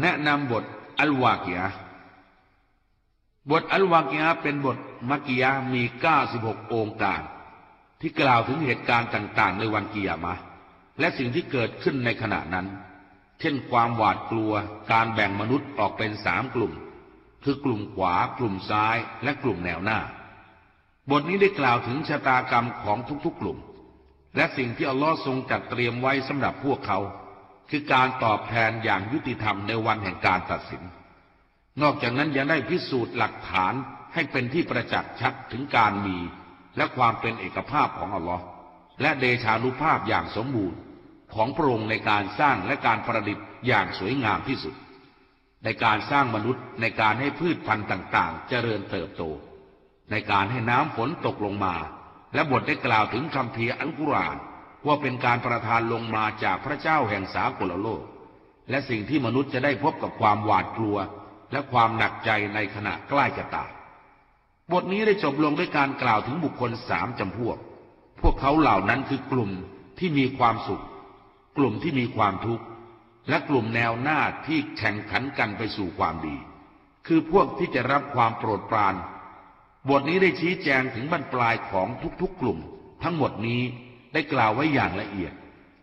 แนะนำบทอัลวากียะบทอัลวากียะเป็นบทมักกียะมี 96 องค์การที่กล่าวถึงเหตุการณ์ต่าง ๆ ในวันกิยามะ และสิ่งที่เกิดขึ้นในขณะนั้น เช่นความหวาดกลัวการแบ่งมนุษย์ออกเป็นสามกลุ่ม คือกลุ่มขวา กลุ่มซ้าย และกลุ่มแนวหน้า บทนี้ได้กล่าวถึงชะตากรรมของทุก ๆ กลุ่ม และสิ่งที่อัลลอฮ์ทรงจัดเตรียมไว้สำหรับพวกเขา คือการตอบแทนอย่างยุติธรรมในวันแห่งการตัดสิน นอกจากนั้นยังได้พิสูจน์หลักฐานให้เป็นที่ประจักษ์ชัดถึงการมี และความเป็นเอกภาพของอัลลอฮ์และเดชานุภาพอย่างสมบูรณ์ของพระองค์ในการสร้างและการประดิษฐ์อย่างสวยงามที่สุด ในการสร้างมนุษย์ในการให้พืชพันธุ์ต่างๆ เจริญเติบโต ในการให้น้ำฝนตกลงมา และบทได้กล่าวถึงคำเพียอัลกุรอาน ว่าเป็นการประทานลงมาจากพระเจ้าแห่งสากลโลก และสิ่งที่มนุษย์จะได้พบกับความหวาดกลัว และความหนักใจในขณะใกล้จะตายบทนี้ได้จบลงด้วยการกล่าวถึงบุคคลสามจำพวก พวกเขาเหล่านั้นคือกลุ่มที่มีความสุข กลุ่มที่มีความทุกข์ และกลุ่มแนวหน้าที่แข่งขันกันไปสู่ความดี คือพวกที่จะรับความโปรดปราน บทนี้ได้ชี้แจงถึงบรรปลายของทุกๆกลุ่ม ทั้งหมดนี้ ได้กล่าวไว้อย่างละเอียด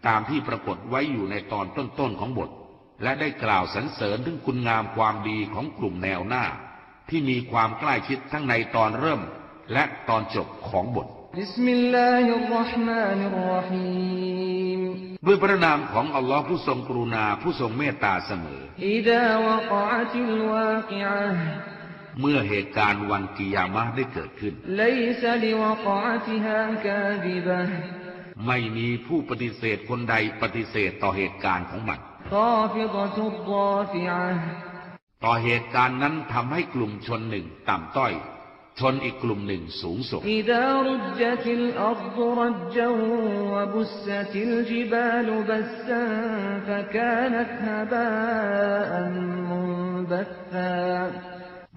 ตามที่ปรากฏไว้อยู่ในตอนต้นๆของบท และได้กล่าวสรรเสริญถึงคุณงามความดีของกลุ่มแนวหน้า ที่มีความใกล้ชิดทั้งในตอนเริ่ม และตอนจบของบทด้วยพระนามของอัลลอฮ์ผู้ทรงกรุณาผู้ทรงเมตตาเสมอ เมื่อเหตุการณ์วันกิยามะได้เกิดขึ้น ไม่มีผู้ปฏิเสธคนใดปฏิเสธต่อเหตุการณ์ของมันต่อเหตุการณ์นั้นทำให้กลุ่มชนหนึ่งต่ำต้อย ชนอีกกลุ่มหนึ่งสูงส่ง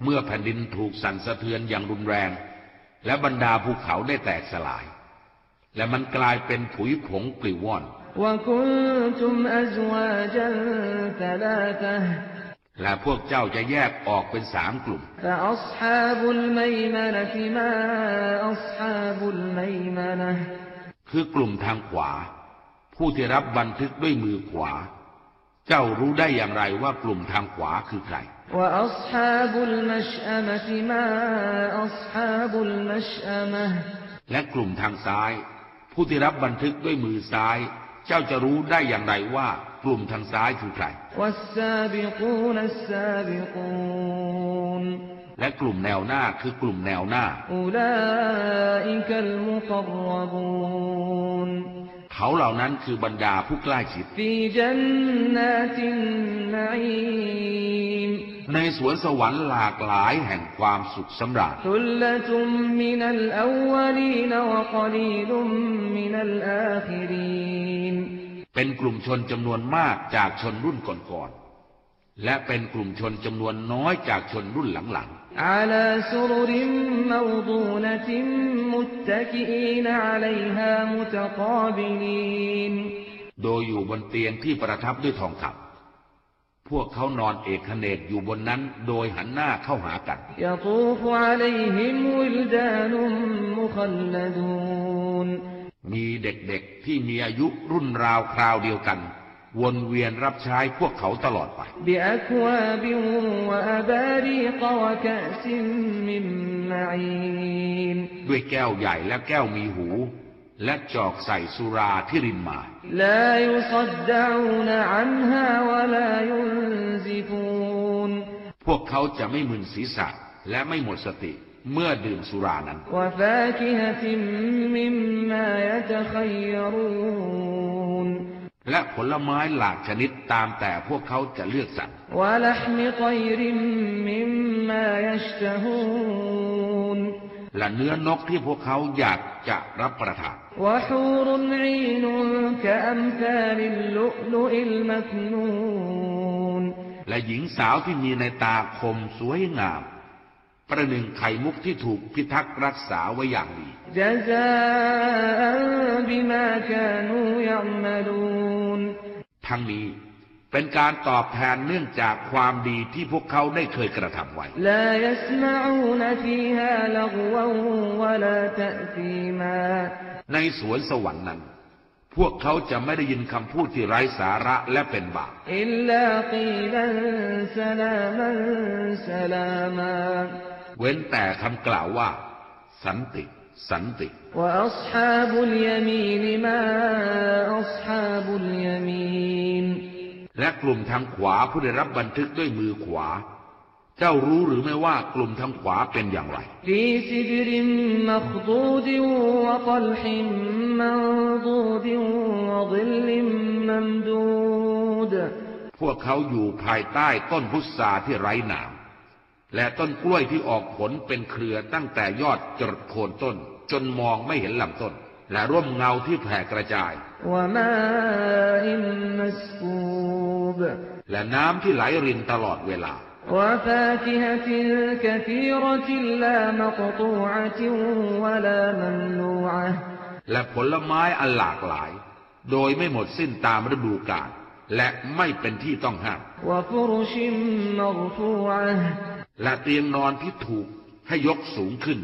เมื่อแผ่นดินถูกสั่นสะเทือนอย่างรุนแรง และบรรดาภูเขาได้แตกสลาย และมันกลายเป็นผุยผงปลิวว่อนและพวกเจ้าจะแยกออกเป็นสามกลุ่ม คือกลุ่มทางขวา ผู้ที่รับบันทึกด้วยมือขวา เจ้ารู้ได้อย่างไรว่ากลุ่มทางขวาคือใครและกลุ่มทางซ้าย ผู้ที่รับบันทึกด้วยมือซ้าย เจ้าจะรู้ได้อย่างไรว่ากลุ่มทางซ้ายคือใคร และกลุ่มแนวหน้าคือกลุ่มแนวหน้า เขาเหล่านั้นคือบรรดาผู้ใกล้ชิด ในสวนสวรรค์หลากหลายแห่งความสุขสำราญเป็นกลุ่มชนจำนวนมากจากชนรุ่นก่อนๆ และเป็นกลุ่มชนจำนวนน้อยจากชนรุ่นหลังๆโดยอยู่บนเตียงที่ประทับด้วยทองคำ พวกเขานอนเอกเนกอยู่บนนั้นโดยหันหน้าเข้าหากัน มีเด็กๆที่มีอายุรุ่นราวคราวเดียวกัน วนเวียนรับใช้พวกเขาตลอดไป ด้วยแก้วใหญ่และแก้วมีหู และจอกใส่สุราที่รินมาพวกเขาจะไม่มึนศีรษะและไม่หมดสติเมื่อดื่มสุรานั้น และผลไม้หลากชนิดตามแต่พวกเขาจะเลือกสรรและ เนื้อนกที่พวกเขาอยากจะรับประทานและหญิงสาวที่มีในตาคมสวยงาม ประหนึ่งไข่มุกที่ถูกพิทักษ์รักษาไว้อย่างดีทั้งนี้ เป็นการตอบแทนเนื่องจากความดีที่พวกเขาได้เคยกระทำไว้ ในสวนสวรรค์นั้น พวกเขาจะไม่ได้ยินคำพูดที่ไร้สาระและเป็นบาปเว้นแต่คำกล่าวว่า สันติสันติและ และกลุ่มทางขวาผู้ได้รับบันทึกด้วยมือขวา เจ้ารู้หรือไม่ว่ากลุ่มทางขวาเป็นอย่างไรพวกเขาอยู่ภายใต้ต้นพุทราที่ไร้หนามและต้นกล้วยที่ออกผลเป็นเครือตั้งแต่ยอดจดโคนต้น จนมองไม่เห็นลำต้น และร่มเงาที่แผ่กระจาย และน้ำที่ไหลรินตลอดเวลา และผลไม้อันหลากหลาย โดยไม่หมดสิ้นตามฤดูกาลและไม่เป็นที่ต้องห้ามและเตียงนอนที่ถูก ให้ยกสูงขึ้น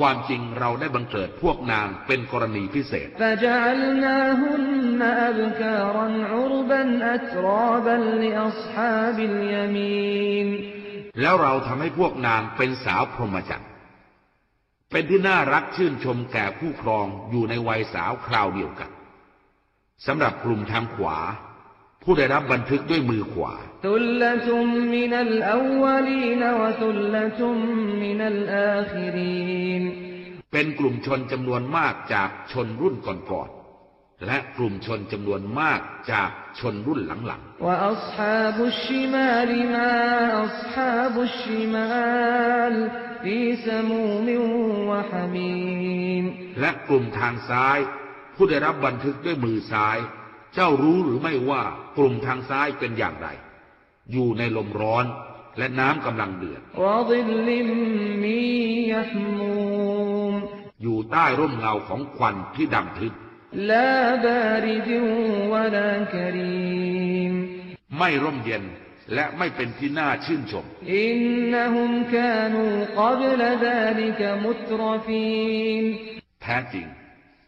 ความจริงเราได้บังเกิดพวกนางเป็นกรณีพิเศษ แล้วเราทำให้พวกนางเป็นสาวพรหมจักรเป็นที่น่ารักชื่นชมแก่ผู้ครองอยู่ในวัยสาวคราวเดียวกัน สำหรับกลุ่มทางขวา ผู้ได้รับบันทึกด้วยมือขวาเป็นกลุ่มชนจำนวนมากจากชนรุ่นก่อนๆและกลุ่มชนจำนวนมากจากชนรุ่นหลังๆและกลุ่มทางซ้าย ผู้ได้รับบันทึกด้วยมือซ้าย เจ้ารู้หรือไม่ว่ากลุ่มทางซ้ายเป็นอย่างไร อยู่ในลมร้อนและน้ำกำลังเดือด อยู่ใต้ร่มเงาของควันที่ดำทึบไม่ร่มเย็นและไม่เป็นที่น่าชื่นชมแท้จริง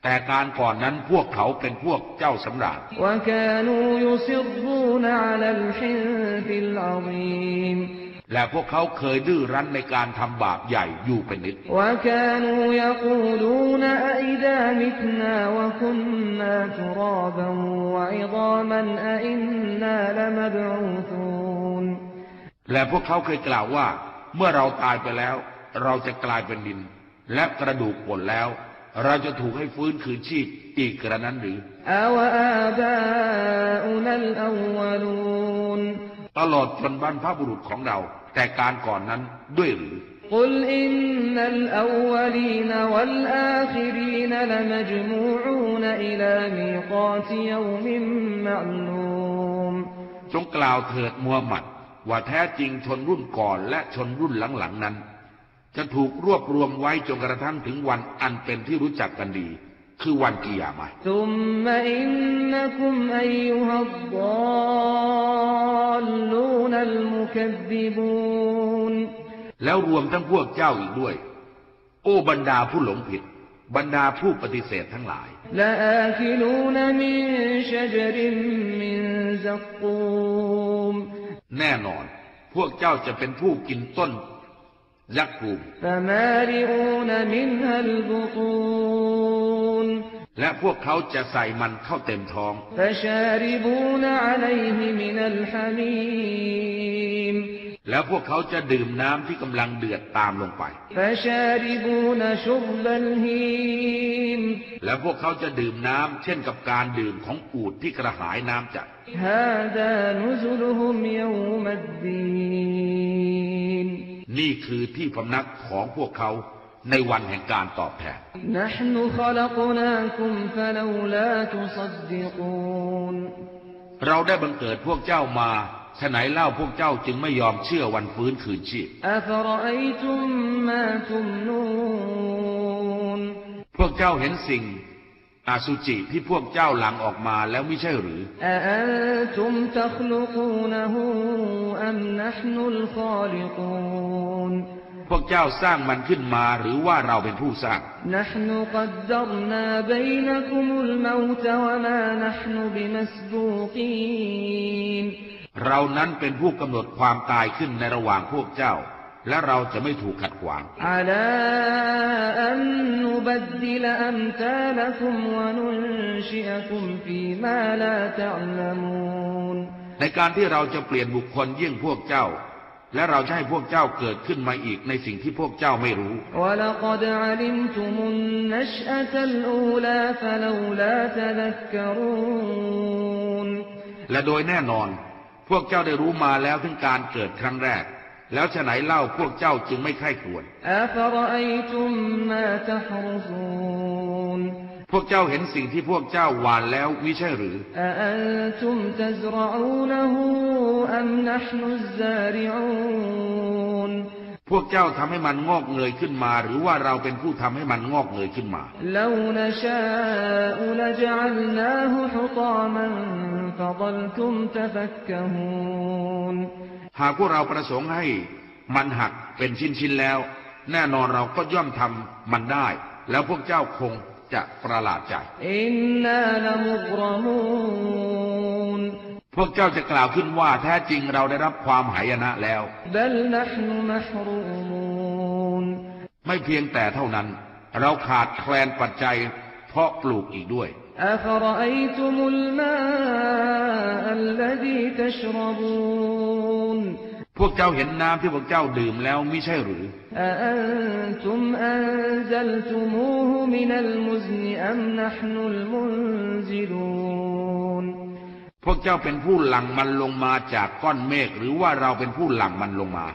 แต่การก่อนนั้นพวกเขาเป็นพวกเจ้าสำราญและพวกเขาเคยดื้อรั้นในการทำบาปใหญ่อยู่เป็นนิดและพวกเขาเคยกล่าวว่า เมื่อเราตายไปแล้ว เราจะกลายเป็นดิน และกระดูกผลแล้ว เราจะถูกให้ฟื้นคืนชีพอีกระนั้นหรือตลอดจนบรรพบุรุษของเรา แต่การก่อนนั้นด้วยหรือจงกล่าวเถิดมูฮัมหมัด ว่าแท้จริงชนรุ่นก่อนและชนรุ่นหลังๆนั้น จะถูกรวบรวมไว้จนกระทั่งถึงวันอันเป็นที่รู้จักกันดี คือวันกิยามะแล้วรวมทั้งพวกเจ้าอีกด้วย โอ้บรรดาผู้หลงผิด บรรดาผู้ปฏิเสธทั้งหลายแน่นอน พวกเจ้าจะเป็นผู้กินต้น ยักภูมิและพวกเขาจะใส่มันเข้าเต็มท้อง แล้วพวกเขาจะดื่มน้ำที่กำลังเดือดตามลงไป และพวกเขาจะดื่มน้ำเช่นกับการดื่มของอูดที่กระหายน้ำจัดนุซุลฮุ นี่คือที่พำนักของพวกเขาในวันแห่งการตอบแทน เราได้บังเกิดพวกเจ้ามาฉไหนเล่าพวกเจ้าจึงไม่ยอมเชื่อวันฟื้นคืนชีพ พวกเจ้าเห็นสิ่ง อาสุจิที่พวกเจ้าหลังออกมาแล้วไม่ใช่หรือ พวกเจ้าสร้างมันขึ้นมาหรือว่าเราเป็นผู้สร้าง เรานั้นเป็นผู้กำหนดความตายขึ้นในระหว่างพวกเจ้า และเราจะไม่ถูกขัดขวางในการที่เราจะเปลี่ยนบุคคลเยี่ยงพวกเจ้า และเราจะให้พวกเจ้าเกิดขึ้นมาอีกในสิ่งที่พวกเจ้าไม่รู้และโดยแน่นอน พวกเจ้าได้รู้มาแล้วถึงการเกิดครั้งแรก แล้วฉะไหนเล่าพวกเจ้าจึงไม่ใคร่ควรพวกเจ้าเห็นสิ่งที่พวกเจ้าหวานแล้ววิใช่หรือ พวกเจ้าทำให้มันงอกเงยขึ้นมา หรือว่าเราเป็นผู้ทำให้มันงอกเงยขึ้นมาถ้ หากพวกเราประสงค์ให้มันหักเป็นชิ้นๆแล้ว แน่นอนเราก็ย่อมทำมันได้ แล้วพวกเจ้าคงจะประหลาดใจพวกเจ้าจะกล่าวขึ้นว่าแท้จริงเราได้รับความหายนะแล้วไม่เพียงแต่เท่านั้น เราขาดแคลนปัจจัย เพราะปลูกอีกด้วยอรอุมลมาลดีตชรบู พวกเจ้าเห็นน้ำที่พวกเจ้าดื่มแล้วมิใช่หรือพวกเจ้าเป็นผู้หลั่งมันลงมาจากก้อนเมฆหรือว่าเราเป็นผู้หลั่งมันลงมา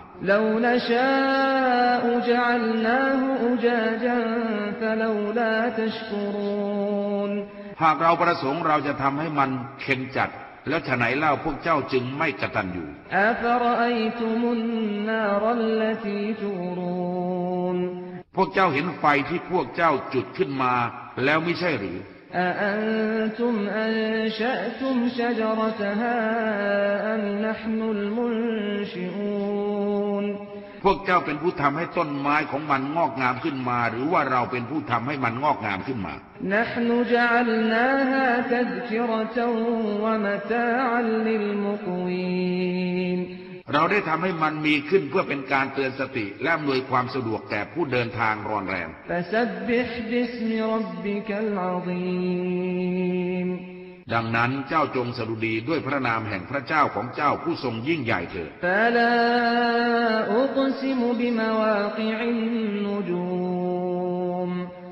หากเราประสงค์เราจะทำให้มันเข็มจัด แล้วฉะไหนเล่าพวกเจ้าจึงไม่กตัญญู أفرأيتم النار التي تورون พวกเจ้าเห็นไฟที่พวกเจ้าจุดขึ้นมา แล้วมิใช่หรือ أأنتم أنشأتم شجرتها أم نحن المنشئون พ วกเจ้าเป็นผู้ทำให้ต้นไม้ของมันงอกงามขึ้นมา หรือว่าเราเป็นผู้ทำให้มันงอกงามขึ้นมาเราได้ทำให้มันมีขึ้นเพื่อเป็นการเตือนสติ และอนวยความสะดวกแก่ผู้เดินทางรอนแรม ดังนั้นเจ้าจงสรุดีด้วยพระนามแห่งพระเจ้าของเจ้าผู้ทรงยิ่งใหญ่เถิด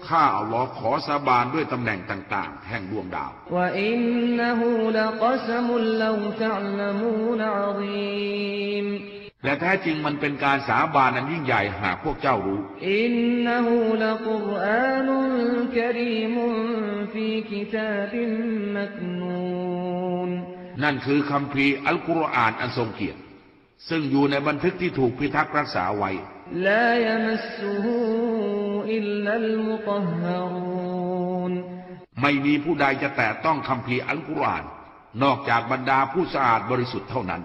ข้าอัลลอฮ์ขอสาบานด้วยตำแหน่งต่าง ๆ แห่งดวงดาว และ และแท้จริงมันเป็นการสาบานอันยิ่งใหญ่หากพวกเจ้ารู้ อินนหูลกุรอานุลกรีมุนฟีกิตาบิมมักนูนนั่นคือคำพีอัลกุรอานอันทรงเกียรติ ซึ่งอยู่ในบันทึกที่ถูกพิทักษ์รักษาไว้ลายมัสหูอิลลัลมุตฮารูนไม่มีผู้ใดจะแตะต้องคำพีอัลกุรอาน นอกจากบรรดาผู้สะอาดบริสุทธิ์เท่านั้น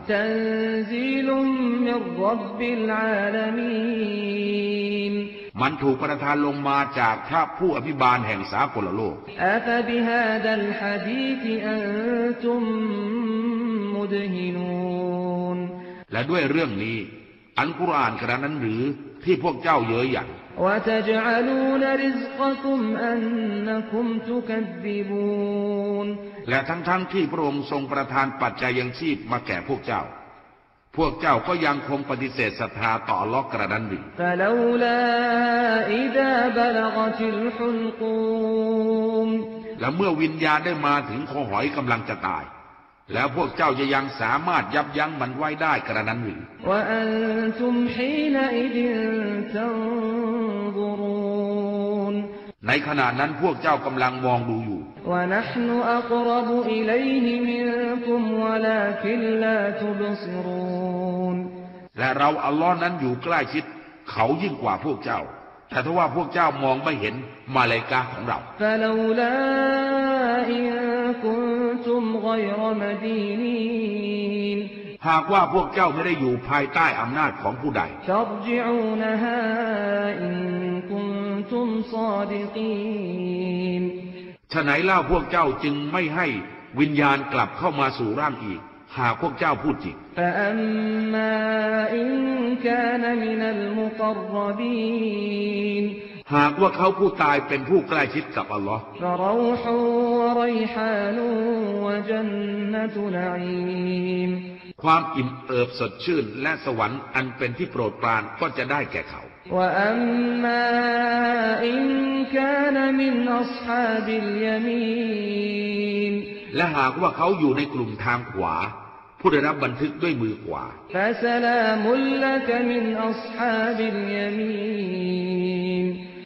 มันถูกประทานลงมาจากท่าผู้อภิบาลแห่งสากลโลก และด้วยเรื่องนี้ อันกุรอานขณะนั้นหรือที่พวกเจ้าเย้ยหยัน และทั้งๆทที่พระองค์ทรงประทานปัจจัยยังชีพมาแก่พวกเจ้า พวกเจ้าก็ยังคงปฏิเสธศรัทธาต่อลอกกระดันดินและเมื่อวิญญาณได้มาถึงคอหอยกำลังจะตาย แล้วพวกเจ้าจะยังสามารถยับยั้งมันไว้ได้กระนั้นหรือในขณะนั้นพวกเจ้ากำลังมองดูอยู่และเราอัลลอฮ์นั้นอยู่ใกล้ชิด เขายิ่งกว่าพวกเจ้า แต่ถ้าว่าพวกเจ้ามองไม่เห็นมาเลกาของเรา كنتم غير مدينين หากว่าพวกเจ้าไม่ได้อยู่ภายใต้อำนาจของผู้ใด ترجعونها إن كنتم صادقين ฉะไหนเล่าพวกเจ้าจึงไม่ให้วิญญาณกลับเข้ามาสู่ร่างอีก หากพวกเจ้าพูดจริง فأما إن كان من المقربين หากว่าเขาผู้ตายเป็นผู้ใกล้ชิดกับอัลลอฮ์ความอิ่มเอิบสดชื่นและสวรรค์อันเป็นที่โปรดปรานก็จะได้แก่เขาและหากว่าเขาอยู่ในกลุ่มทางขวา ผู้ได้รับบันทึกด้วยมือขวา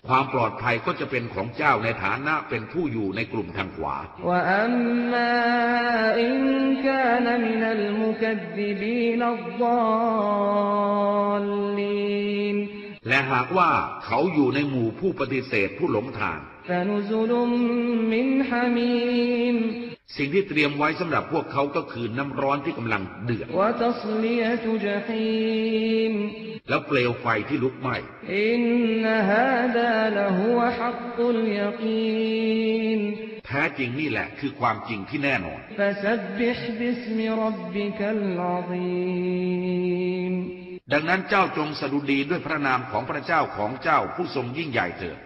ความปลอดภัยก็จะเป็นของเจ้าในฐานะเป็นผู้อยู่ในกลุ่มทางขวา และหากว่าเขาอยู่ในหมู่ผู้ปฏิเสธผู้หลงทาง สิ่งที่เตรียมไว้สำหรับพวกเขาก็คือน้ำร้อนที่กำลังเดือด แล้วเปลวไฟที่ลุกไหม้อินนฮาดาลหัวฮักกุลยกีนแท้จริงนี่แหละคือความจริงที่แน่นอนดังนั้นเจ้าจงสดุดีด้วยพระนามของพระเจ้าของเจ้าผู้ทรงยิ่งใหญ่เถิด